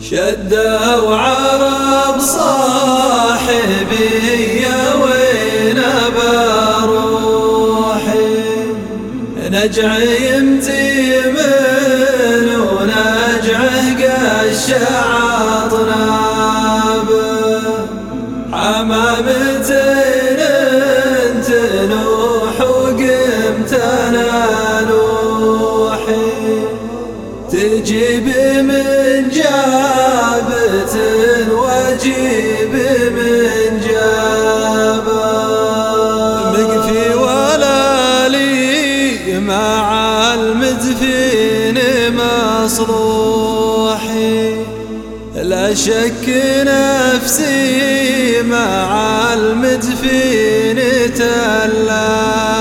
شدوا عرب صاحبي يا نجع يمتي من ونجعه قش عطناب حمامتين تنوح وقمتنا نوحي تجيب من جابت وجيب من لا شك نفسي مع المدفين تلابا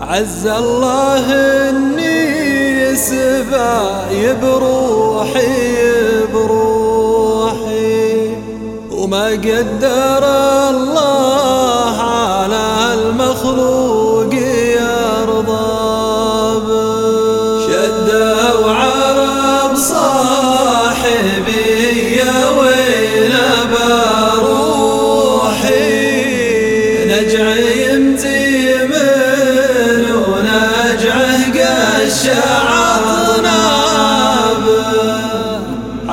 عز الله إني سباي بروحي بروحي وما قدر الله على المخلوق يرضى. شدوا عرب صاحبي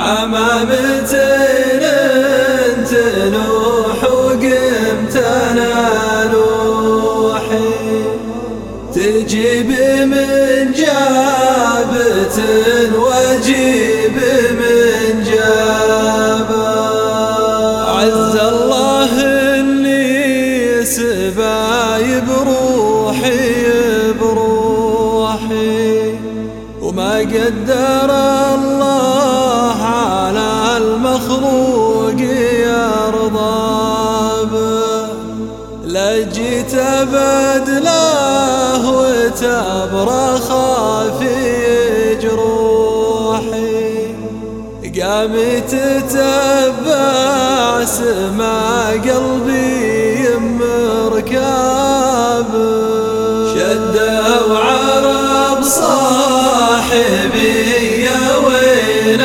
حمامتين تنوح وقمتنا نوحي تجيب من جابت وجيب من جابة عز الله إني سباي بروحي بروحي. وما قدر الله ابدله وتبرخ في جروحي. قام تتبع سما قلبي مركاب شدوا عرب صاحبي يا وين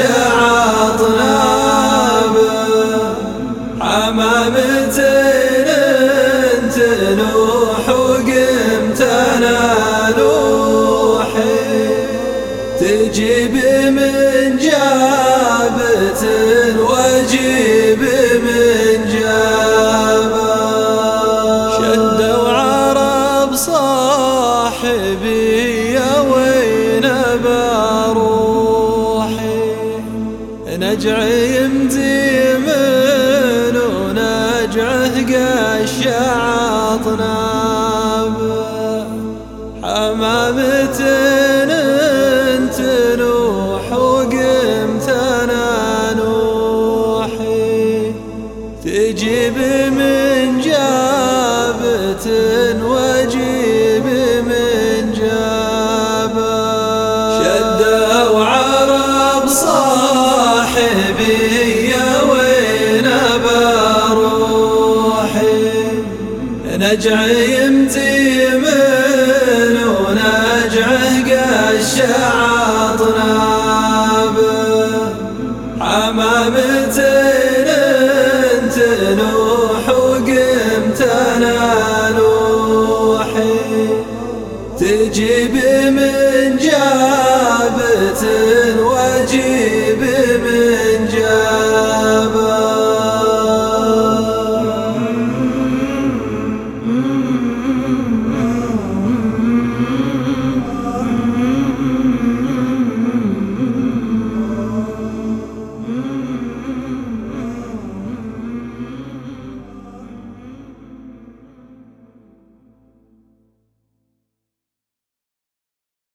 قش عطناب حمامتين تنوح وقمتنا نوحي تجيب من جابت وجيب من جابة شدوا عرب صاحبي نجع يمتي من ونجعه قش عطناب حمامتين تنوح وقمتنا نوحي. تجيب من جابت يا وين بروحي نجع يمتي من ونجعه قش عطناب حمامتين تنوح وقمتنا نوحي تجيب من جابت وجيب